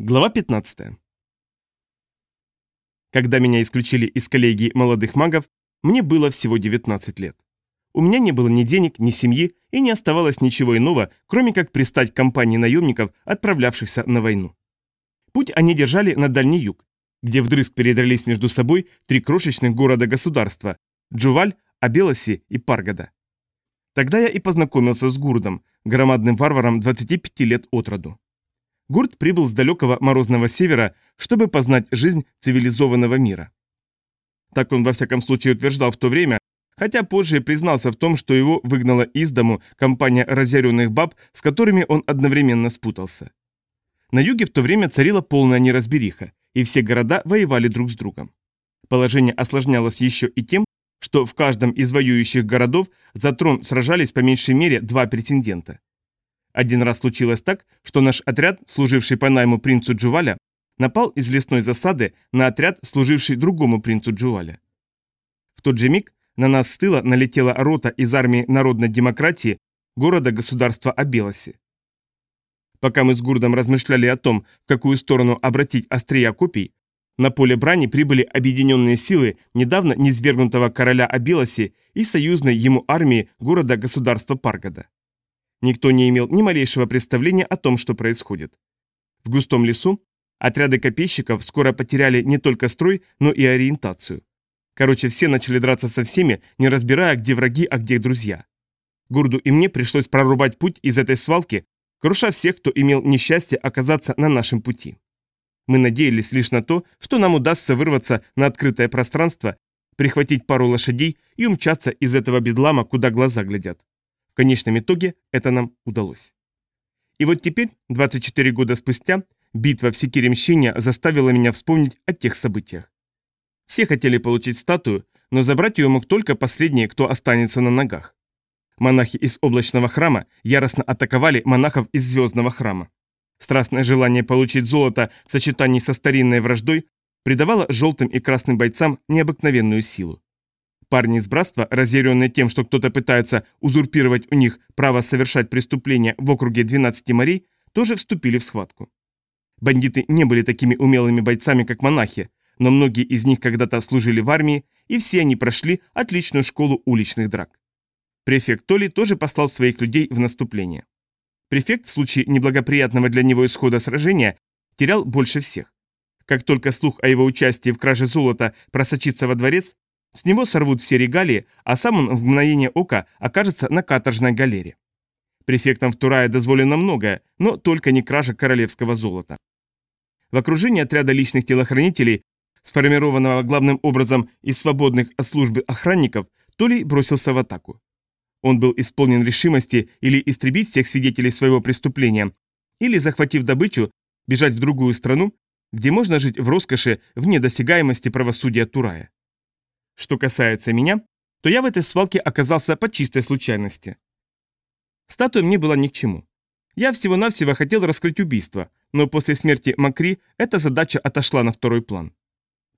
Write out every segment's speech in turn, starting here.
Глава 15. Когда меня исключили из коллегии молодых магов, мне было всего 19 лет. У меня не было ни денег, ни семьи, и не оставалось ничего иного, кроме как пристать к компании наемников, отправлявшихся на войну. Путь они держали на Дальний Юг, где вдрызг передрались между собой три крошечных города-государства – Джуваль, Абелоси и Паргода. Тогда я и познакомился с Гурдом, громадным варваром 25 лет от роду. Гурт прибыл с далекого морозного севера, чтобы познать жизнь цивилизованного мира. Так он во всяком случае утверждал в то время, хотя позже признался в том, что его выгнала из дому компания разъяренных баб, с которыми он одновременно спутался. На юге в то время царила полная неразбериха, и все города воевали друг с другом. Положение осложнялось еще и тем, что в каждом из воюющих городов за трон сражались по меньшей мере два претендента. Один раз случилось так, что наш отряд, служивший по найму принцу Джуваля, напал из лесной засады на отряд, служивший другому принцу Джуваля. В тот же миг на нас с тыла налетела рота из армии народной демократии города-государства Абелоси. Пока мы с Гурдом размышляли о том, в какую сторону обратить острия копий, на поле брани прибыли объединенные силы недавно низвергнутого короля Абилоси и союзной ему армии города-государства Паргода. Никто не имел ни малейшего представления о том, что происходит. В густом лесу отряды копейщиков скоро потеряли не только строй, но и ориентацию. Короче, все начали драться со всеми, не разбирая, где враги, а где друзья. Гурду и мне пришлось прорубать путь из этой свалки, круша всех, кто имел несчастье оказаться на нашем пути. Мы надеялись лишь на то, что нам удастся вырваться на открытое пространство, прихватить пару лошадей и умчаться из этого бедлама, куда глаза глядят конечном итоге это нам удалось. И вот теперь, 24 года спустя, битва в Секиремщине заставила меня вспомнить о тех событиях. Все хотели получить статую, но забрать ее мог только последний, кто останется на ногах. Монахи из облачного храма яростно атаковали монахов из звездного храма. Страстное желание получить золото в сочетании со старинной враждой придавало желтым и красным бойцам необыкновенную силу. Парни из братства, разъяренные тем, что кто-то пытается узурпировать у них право совершать преступления в округе 12 морей, тоже вступили в схватку. Бандиты не были такими умелыми бойцами, как монахи, но многие из них когда-то служили в армии, и все они прошли отличную школу уличных драк. Префект Толи тоже послал своих людей в наступление. Префект в случае неблагоприятного для него исхода сражения терял больше всех. Как только слух о его участии в краже золота просочится во дворец, с него сорвут все регалии, а сам он в мгновение ока окажется на каторжной галере. Префектам в Турае дозволено многое, но только не кража королевского золота. В окружении отряда личных телохранителей, сформированного главным образом из свободных от службы охранников, Толей бросился в атаку. Он был исполнен решимости или истребить всех свидетелей своего преступления, или, захватив добычу, бежать в другую страну, где можно жить в роскоши вне досягаемости правосудия Турая. Что касается меня, то я в этой свалке оказался по чистой случайности. Статуя мне была ни к чему. Я всего-навсего хотел раскрыть убийство, но после смерти Макри эта задача отошла на второй план.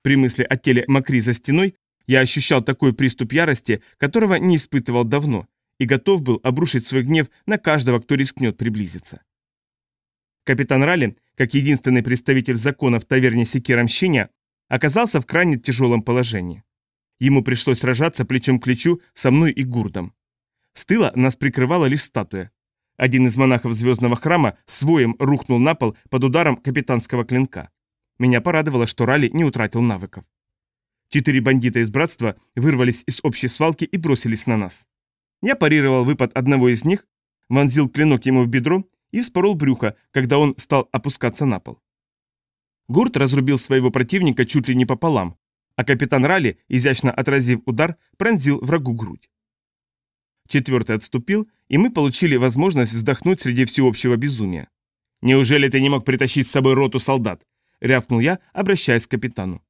При мысли о теле Макри за стеной я ощущал такой приступ ярости, которого не испытывал давно, и готов был обрушить свой гнев на каждого, кто рискнет приблизиться. Капитан Ралли, как единственный представитель закона в таверне Секирамщиня, оказался в крайне тяжелом положении. Ему пришлось сражаться плечом к плечу со мной и Гурдом. С тыла нас прикрывала лишь статуя. Один из монахов звездного храма своим рухнул на пол под ударом капитанского клинка. Меня порадовало, что Ралли не утратил навыков. Четыре бандита из братства вырвались из общей свалки и бросились на нас. Я парировал выпад одного из них, вонзил клинок ему в бедро и вспорол брюхо, когда он стал опускаться на пол. Гурт разрубил своего противника чуть ли не пополам, а капитан Ралли, изящно отразив удар, пронзил врагу грудь. Четвертый отступил, и мы получили возможность вздохнуть среди всеобщего безумия. «Неужели ты не мог притащить с собой роту солдат?» — рявкнул я, обращаясь к капитану.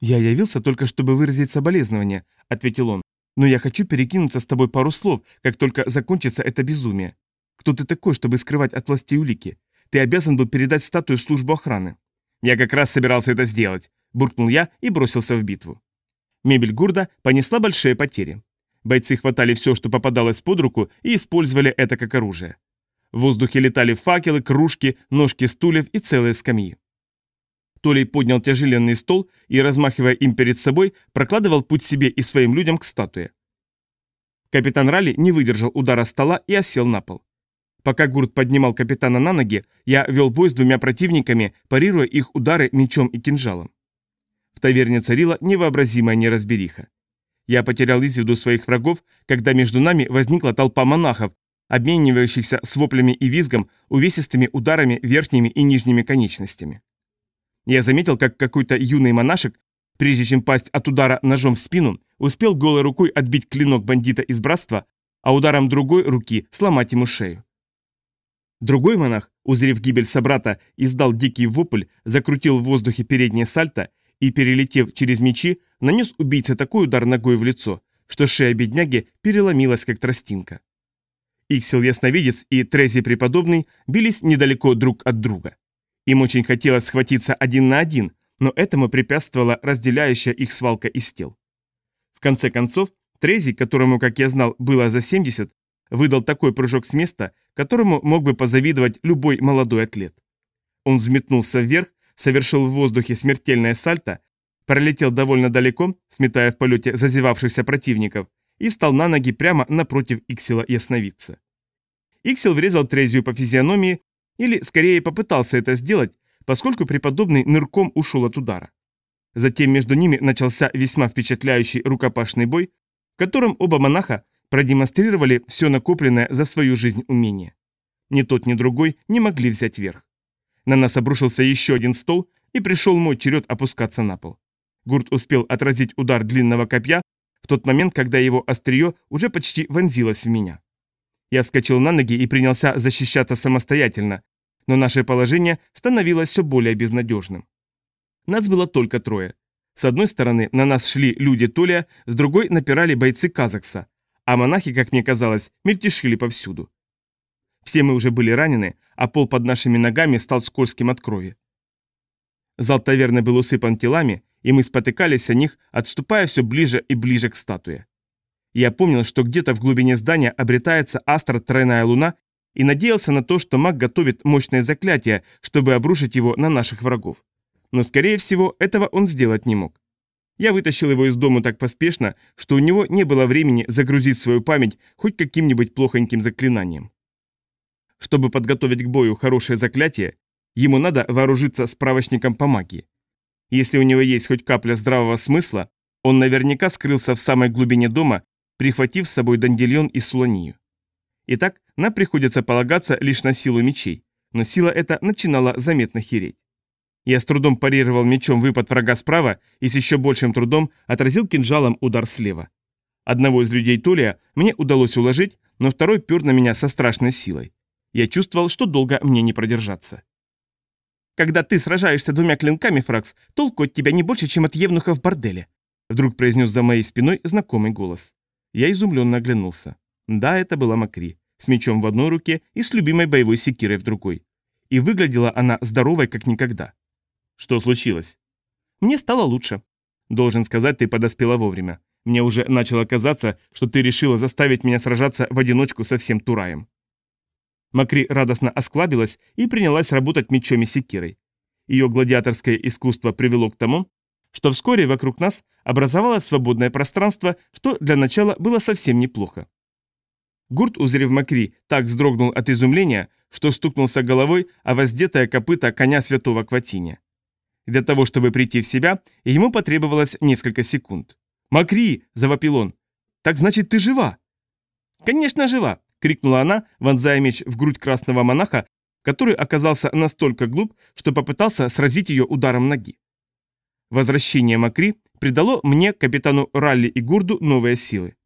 «Я явился только, чтобы выразить соболезнования», — ответил он. «Но я хочу перекинуться с тобой пару слов, как только закончится это безумие. Кто ты такой, чтобы скрывать от властей улики? Ты обязан был передать статую службу охраны». «Я как раз собирался это сделать буркнул я и бросился в битву. Мебель Гурда понесла большие потери. Бойцы хватали все, что попадалось под руку, и использовали это как оружие. В воздухе летали факелы, кружки, ножки стульев и целые скамьи. Толей поднял тяжеленный стол и, размахивая им перед собой, прокладывал путь себе и своим людям к статуе. Капитан Ралли не выдержал удара стола и осел на пол. Пока Гурт поднимал капитана на ноги, я вел бой с двумя противниками, парируя их удары мечом и кинжалом. Таверне царила невообразимая неразбериха. Я потерял из виду своих врагов, когда между нами возникла толпа монахов, обменивающихся с воплями и визгом, увесистыми ударами верхними и нижними конечностями. Я заметил, как какой-то юный монашек, прежде чем пасть от удара ножом в спину, успел голой рукой отбить клинок бандита из братства, а ударом другой руки сломать ему шею. Другой монах, узрев гибель собрата, издал дикий вопль, закрутил в воздухе переднее сальто и, перелетев через мечи, нанес убийце такой удар ногой в лицо, что шея бедняги переломилась, как тростинка. Иксел Ясновидец и Трези Преподобный бились недалеко друг от друга. Им очень хотелось схватиться один на один, но этому препятствовала разделяющая их свалка из тел. В конце концов, Трези, которому, как я знал, было за 70, выдал такой прыжок с места, которому мог бы позавидовать любой молодой атлет. Он взметнулся вверх, совершил в воздухе смертельное сальто, пролетел довольно далеко, сметая в полете зазевавшихся противников, и стал на ноги прямо напротив Иксела ясновидца. Иксел врезал Трезию по физиономии, или скорее попытался это сделать, поскольку преподобный нырком ушел от удара. Затем между ними начался весьма впечатляющий рукопашный бой, в котором оба монаха продемонстрировали все накопленное за свою жизнь умение. Ни тот, ни другой не могли взять верх. На нас обрушился еще один стол, и пришел мой черед опускаться на пол. Гурт успел отразить удар длинного копья в тот момент, когда его острие уже почти вонзилось в меня. Я вскочил на ноги и принялся защищаться самостоятельно, но наше положение становилось все более безнадежным. Нас было только трое. С одной стороны на нас шли люди Толия, с другой напирали бойцы Казакса, а монахи, как мне казалось, мельтешили повсюду. Все мы уже были ранены, а пол под нашими ногами стал скользким от крови. Зал таверны был усыпан телами, и мы спотыкались о них, отступая все ближе и ближе к статуе. Я помнил, что где-то в глубине здания обретается астра тройная луна, и надеялся на то, что маг готовит мощное заклятие, чтобы обрушить его на наших врагов. Но, скорее всего, этого он сделать не мог. Я вытащил его из дома так поспешно, что у него не было времени загрузить свою память хоть каким-нибудь плохоньким заклинанием. Чтобы подготовить к бою хорошее заклятие, ему надо вооружиться справочником по магии. Если у него есть хоть капля здравого смысла, он наверняка скрылся в самой глубине дома, прихватив с собой дандельон и суланию. Итак, нам приходится полагаться лишь на силу мечей, но сила эта начинала заметно хереть. Я с трудом парировал мечом выпад врага справа и с еще большим трудом отразил кинжалом удар слева. Одного из людей Толия мне удалось уложить, но второй пер на меня со страшной силой. Я чувствовал, что долго мне не продержаться. «Когда ты сражаешься двумя клинками, Фракс, толку от тебя не больше, чем от евнуха в борделе», вдруг произнес за моей спиной знакомый голос. Я изумленно оглянулся. Да, это была Макри, с мечом в одной руке и с любимой боевой секирой в другой. И выглядела она здоровой, как никогда. Что случилось? Мне стало лучше. Должен сказать, ты подоспела вовремя. Мне уже начало казаться, что ты решила заставить меня сражаться в одиночку со всем Тураем. Макри радостно осклабилась и принялась работать мечом и секирой. Ее гладиаторское искусство привело к тому, что вскоре вокруг нас образовалось свободное пространство, что для начала было совсем неплохо. Гурт, узрев Макри, так вздрогнул от изумления, что стукнулся головой о воздетое копыта коня святого Кватиня. Для того, чтобы прийти в себя, ему потребовалось несколько секунд. «Макри!» – завопил он. «Так значит, ты жива?» «Конечно, жива!» – крикнула она, вонзая меч в грудь красного монаха, который оказался настолько глуп, что попытался сразить ее ударом ноги. Возвращение Макри придало мне, капитану Ралли и Гурду, новые силы.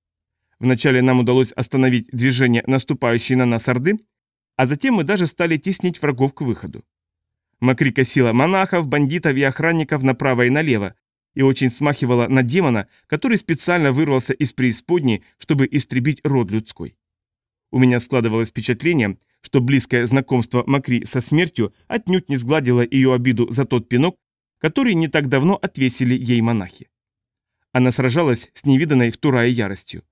Вначале нам удалось остановить движение наступающей на нас Орды, а затем мы даже стали теснить врагов к выходу. Макри косила монахов, бандитов и охранников направо и налево, и очень смахивала на демона, который специально вырвался из преисподней, чтобы истребить род людской. У меня складывалось впечатление, что близкое знакомство Макри со смертью отнюдь не сгладило ее обиду за тот пинок, который не так давно отвесили ей монахи. Она сражалась с невиданной в Турае яростью.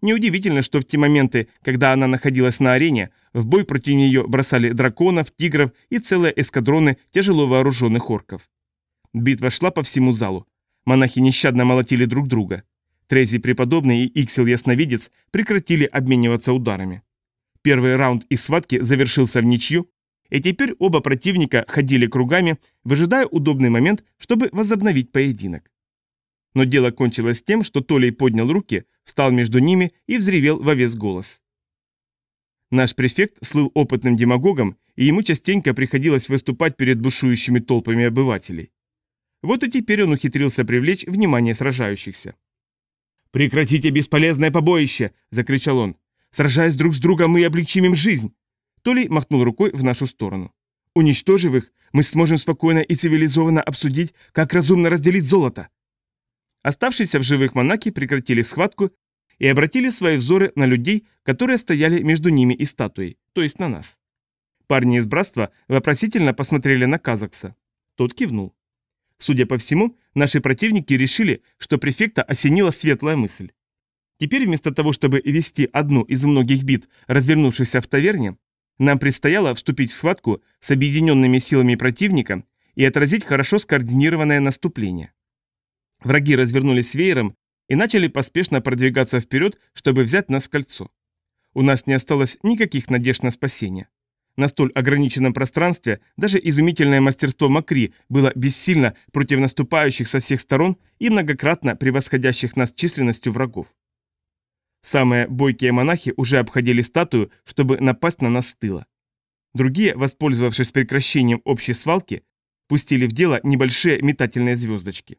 Неудивительно, что в те моменты, когда она находилась на арене, В бой против нее бросали драконов, тигров и целые эскадроны тяжело вооруженных орков. Битва шла по всему залу. Монахи нещадно молотили друг друга. Трези Преподобный и Иксел Ясновидец прекратили обмениваться ударами. Первый раунд из схватки завершился в ничью, и теперь оба противника ходили кругами, выжидая удобный момент, чтобы возобновить поединок. Но дело кончилось тем, что Толей поднял руки, встал между ними и взревел во весь голос. Наш префект слыл опытным демагогом, и ему частенько приходилось выступать перед бушующими толпами обывателей. Вот и теперь он ухитрился привлечь внимание сражающихся. «Прекратите бесполезное побоище!» – закричал он. «Сражаясь друг с другом, мы облегчим им жизнь!» Толей махнул рукой в нашу сторону. «Уничтожив их, мы сможем спокойно и цивилизованно обсудить, как разумно разделить золото!» Оставшиеся в живых монахи прекратили схватку и обратили свои взоры на людей, которые стояли между ними и статуей, то есть на нас. Парни из братства вопросительно посмотрели на Казакса. Тот кивнул. Судя по всему, наши противники решили, что префекта осенила светлая мысль. Теперь вместо того, чтобы вести одну из многих бит, развернувшихся в таверне, нам предстояло вступить в схватку с объединенными силами противника и отразить хорошо скоординированное наступление. Враги развернулись веером и начали поспешно продвигаться вперед, чтобы взять нас в кольцо. У нас не осталось никаких надежд на спасение. На столь ограниченном пространстве даже изумительное мастерство Макри было бессильно против наступающих со всех сторон и многократно превосходящих нас численностью врагов. Самые бойкие монахи уже обходили статую, чтобы напасть на нас с тыла. Другие, воспользовавшись прекращением общей свалки, пустили в дело небольшие метательные звездочки.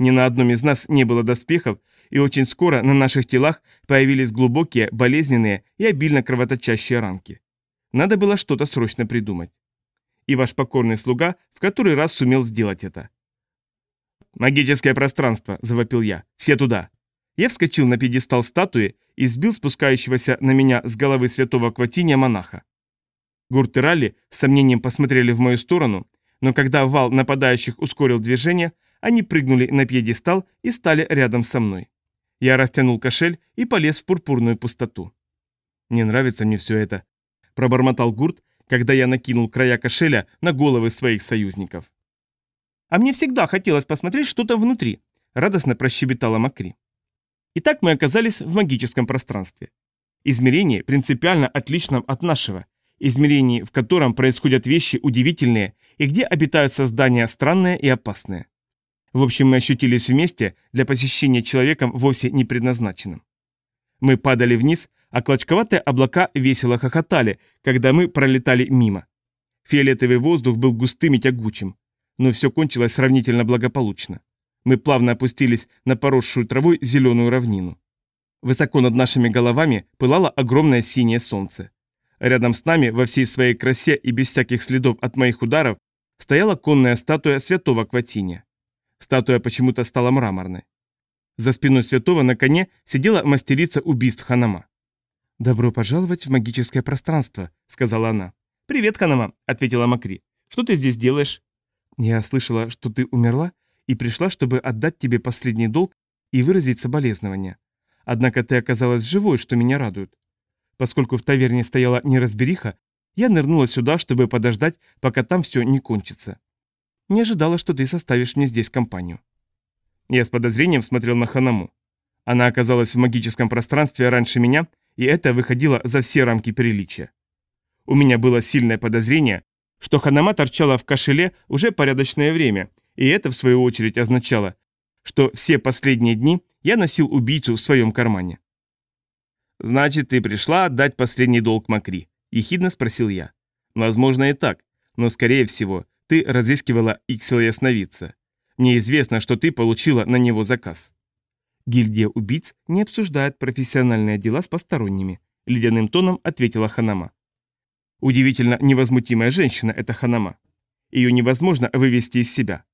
Ни на одном из нас не было доспехов, и очень скоро на наших телах появились глубокие, болезненные и обильно кровоточащие ранки. Надо было что-то срочно придумать. И ваш покорный слуга в который раз сумел сделать это. «Магическое пространство!» – завопил я. «Все туда!» Я вскочил на пьедестал статуи и сбил спускающегося на меня с головы святого Кватиния монаха. Гурт и Ралли с сомнением посмотрели в мою сторону, но когда вал нападающих ускорил движение, они прыгнули на пьедестал и стали рядом со мной. Я растянул кошель и полез в пурпурную пустоту. «Не нравится мне все это», – пробормотал Гурт, когда я накинул края кошеля на головы своих союзников. «А мне всегда хотелось посмотреть что-то внутри», – радостно прощебетала Макри. Итак, мы оказались в магическом пространстве. Измерение принципиально отличном от нашего, измерение, в котором происходят вещи удивительные и где обитают создания странные и опасные. В общем, мы ощутились вместе для посещения человеком вовсе не предназначенным. Мы падали вниз, а клочковатые облака весело хохотали, когда мы пролетали мимо. Фиолетовый воздух был густым и тягучим, но все кончилось сравнительно благополучно. Мы плавно опустились на поросшую травой зеленую равнину. Высоко над нашими головами пылало огромное синее солнце. Рядом с нами, во всей своей красе и без всяких следов от моих ударов, стояла конная статуя святого Кватиния. Статуя почему-то стала мраморной. За спиной святого на коне сидела мастерица убийств Ханама. «Добро пожаловать в магическое пространство», — сказала она. «Привет, Ханама», — ответила Макри. «Что ты здесь делаешь?» «Я слышала, что ты умерла и пришла, чтобы отдать тебе последний долг и выразить соболезнования. Однако ты оказалась живой, что меня радует. Поскольку в таверне стояла неразбериха, я нырнула сюда, чтобы подождать, пока там все не кончится. Не ожидала, что ты составишь мне здесь компанию. Я с подозрением смотрел на Ханаму. Она оказалась в магическом пространстве раньше меня, и это выходило за все рамки приличия. У меня было сильное подозрение, что Ханама торчала в кошеле уже порядочное время и это, в свою очередь, означало, что все последние дни я носил убийцу в своем кармане. «Значит, ты пришла отдать последний долг Макри?» – ехидно спросил я. «Возможно и так, но, скорее всего, ты разыскивала Иксела Ясновидца. Мне известно, что ты получила на него заказ». «Гильдия убийц не обсуждает профессиональные дела с посторонними», – ледяным тоном ответила Ханама. Удивительно невозмутимая женщина – это Ханама. Ее невозможно вывести из себя.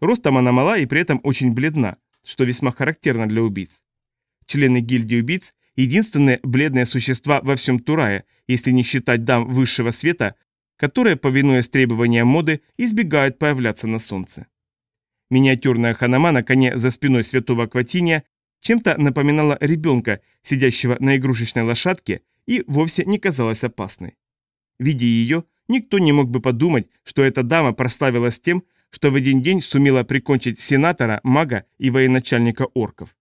Ростом она мала и при этом очень бледна, что весьма характерно для убийц. Члены гильдии убийц – единственные бледные существа во всем Турае, если не считать дам высшего света, которые, повинуясь требованиям моды, избегают появляться на солнце. Миниатюрная ханама на коне за спиной святого Акватиния чем-то напоминала ребенка, сидящего на игрушечной лошадке и вовсе не казалась опасной. Видя ее, никто не мог бы подумать, что эта дама прославилась тем, что в один день сумела прикончить сенатора, мага и военачальника орков.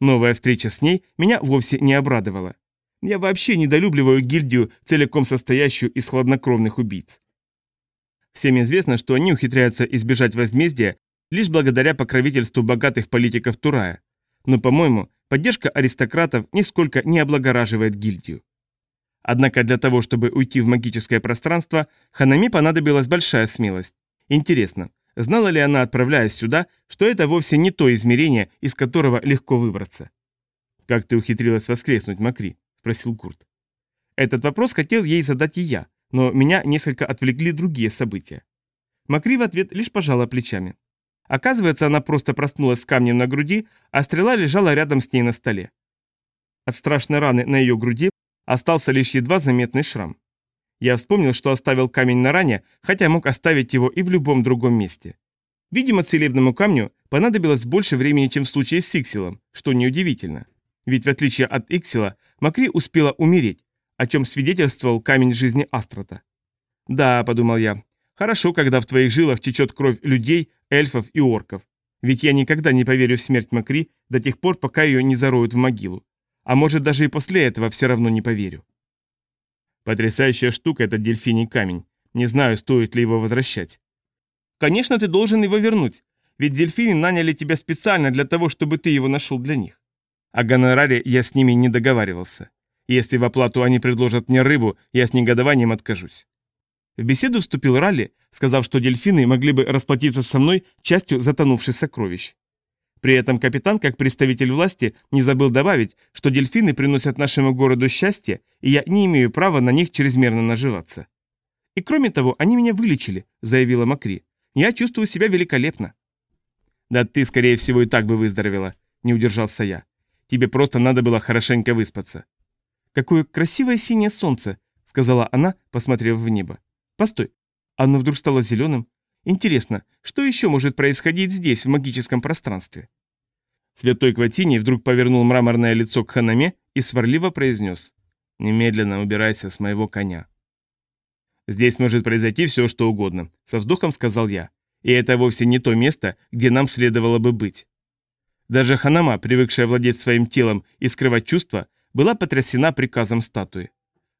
Новая встреча с ней меня вовсе не обрадовала. Я вообще недолюбливаю гильдию, целиком состоящую из хладнокровных убийц. Всем известно, что они ухитряются избежать возмездия лишь благодаря покровительству богатых политиков Турая. Но, по-моему, поддержка аристократов нисколько не облагораживает гильдию. Однако для того, чтобы уйти в магическое пространство, Ханами понадобилась большая смелость. Интересно, знала ли она, отправляясь сюда, что это вовсе не то измерение, из которого легко выбраться? «Как ты ухитрилась воскреснуть, Макри?» – спросил Курт. Этот вопрос хотел ей задать и я, но меня несколько отвлекли другие события. Макри в ответ лишь пожала плечами. Оказывается, она просто проснулась с камнем на груди, а стрела лежала рядом с ней на столе. От страшной раны на ее груди остался лишь едва заметный шрам. Я вспомнил, что оставил камень на ране, хотя мог оставить его и в любом другом месте. Видимо, целебному камню понадобилось больше времени, чем в случае с Иксилом, что неудивительно. Ведь в отличие от Иксила, Макри успела умереть, о чем свидетельствовал камень жизни Астрота. «Да», — подумал я, — «хорошо, когда в твоих жилах течет кровь людей, эльфов и орков. Ведь я никогда не поверю в смерть Макри до тех пор, пока ее не зароют в могилу. А может, даже и после этого все равно не поверю. Потрясающая штука этот дельфиний камень. Не знаю, стоит ли его возвращать. Конечно, ты должен его вернуть, ведь дельфины наняли тебя специально для того, чтобы ты его нашел для них. О гонораре я с ними не договаривался. Если в оплату они предложат мне рыбу, я с негодованием откажусь. В беседу вступил Ралли, сказав, что дельфины могли бы расплатиться со мной частью затонувших сокровищ. При этом капитан, как представитель власти, не забыл добавить, что дельфины приносят нашему городу счастье, и я не имею права на них чрезмерно наживаться. «И кроме того, они меня вылечили», — заявила Макри. «Я чувствую себя великолепно». «Да ты, скорее всего, и так бы выздоровела», — не удержался я. «Тебе просто надо было хорошенько выспаться». «Какое красивое синее солнце», — сказала она, посмотрев в небо. Постой, оно вдруг стало зеленым. Интересно, что еще может происходить здесь, в магическом пространстве? Святой Кватини вдруг повернул мраморное лицо к Ханаме и сварливо произнес «Немедленно убирайся с моего коня». «Здесь может произойти все, что угодно», — со вздохом сказал я. «И это вовсе не то место, где нам следовало бы быть». Даже Ханама, привыкшая владеть своим телом и скрывать чувства, была потрясена приказом статуи.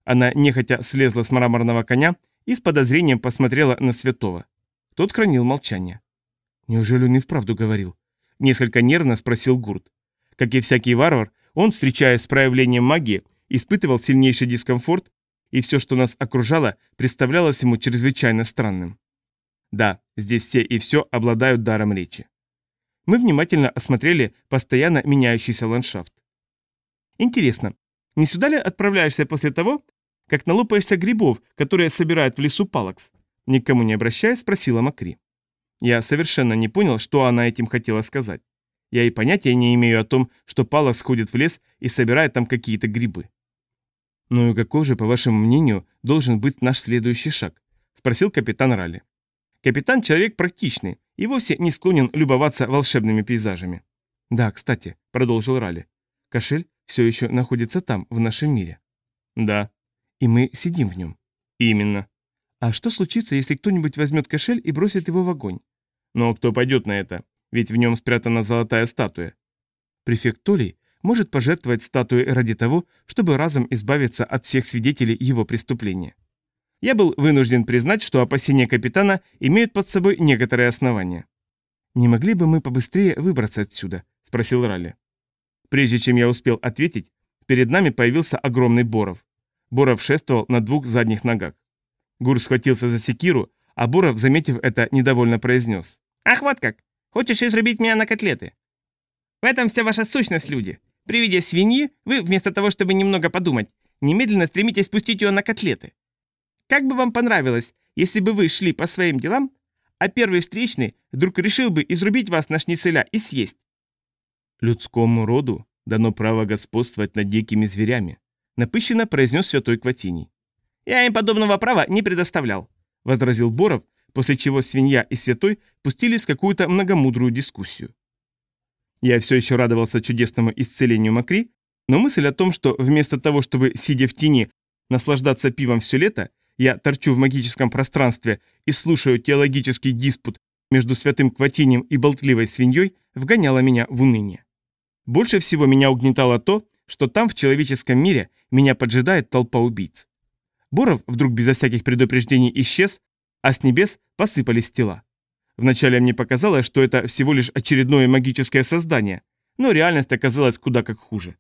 Она нехотя слезла с мраморного коня и с подозрением посмотрела на святого. Тот хранил молчание. «Неужели он и вправду говорил?» Несколько нервно спросил Гурт. Как и всякий варвар, он, встречаясь с проявлением магии, испытывал сильнейший дискомфорт, и все, что нас окружало, представлялось ему чрезвычайно странным. Да, здесь все и все обладают даром речи. Мы внимательно осмотрели постоянно меняющийся ландшафт. Интересно, не сюда ли отправляешься после того, как налопаешься грибов, которые собирают в лесу Палакс?» Никому не обращаясь, спросила Макри. Я совершенно не понял, что она этим хотела сказать. Я и понятия не имею о том, что Палакс ходит в лес и собирает там какие-то грибы. «Ну и какой же, по вашему мнению, должен быть наш следующий шаг?» – спросил капитан Ралли. Капитан – человек практичный и вовсе не склонен любоваться волшебными пейзажами. «Да, кстати», – продолжил Ралли, – «кошель все еще находится там, в нашем мире». «Да», и мы сидим в нем. Именно. А что случится, если кто-нибудь возьмет кошель и бросит его в огонь? Но кто пойдет на это? Ведь в нем спрятана золотая статуя. Префект Толей может пожертвовать статуей ради того, чтобы разом избавиться от всех свидетелей его преступления. Я был вынужден признать, что опасения капитана имеют под собой некоторые основания. «Не могли бы мы побыстрее выбраться отсюда?» – спросил Ралли. Прежде чем я успел ответить, перед нами появился огромный Боров. Боров шествовал на двух задних ногах. Гур схватился за секиру, а Боров, заметив это, недовольно произнес. «Ах, вот как! Хочешь изрубить меня на котлеты?» «В этом вся ваша сущность, люди. При виде свиньи вы, вместо того, чтобы немного подумать, немедленно стремитесь спустить ее на котлеты. Как бы вам понравилось, если бы вы шли по своим делам, а первый встречный вдруг решил бы изрубить вас на шницеля и съесть?» «Людскому роду дано право господствовать над дикими зверями», напыщенно произнес святой Кватиний. «Я им подобного права не предоставлял», — возразил Боров, после чего свинья и святой пустились в какую-то многомудрую дискуссию. Я все еще радовался чудесному исцелению Макри, Но мысль о том, что вместо того, чтобы, сидя в тени, наслаждаться пивом все лето, я торчу в магическом пространстве и слушаю теологический диспут между святым Кватинем и болтливой свиньей, вгоняла меня в уныние. Больше всего меня угнетало то, что там, в человеческом мире, меня поджидает толпа убийц. Боров вдруг безо всяких предупреждений исчез, а с небес посыпались тела. Вначале мне показалось, что это всего лишь очередное магическое создание, но реальность оказалась куда как хуже.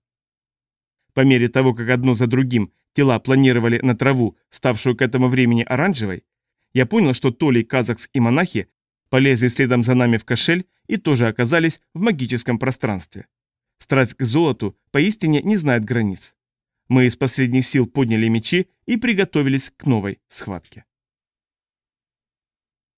По мере того, как одно за другим тела планировали на траву, ставшую к этому времени оранжевой, я понял, что Толей, Казакс и монахи полезли следом за нами в кошель и тоже оказались в магическом пространстве. Страсть к золоту поистине не знает границ. Мы из последних сил подняли мечи и приготовились к новой схватке.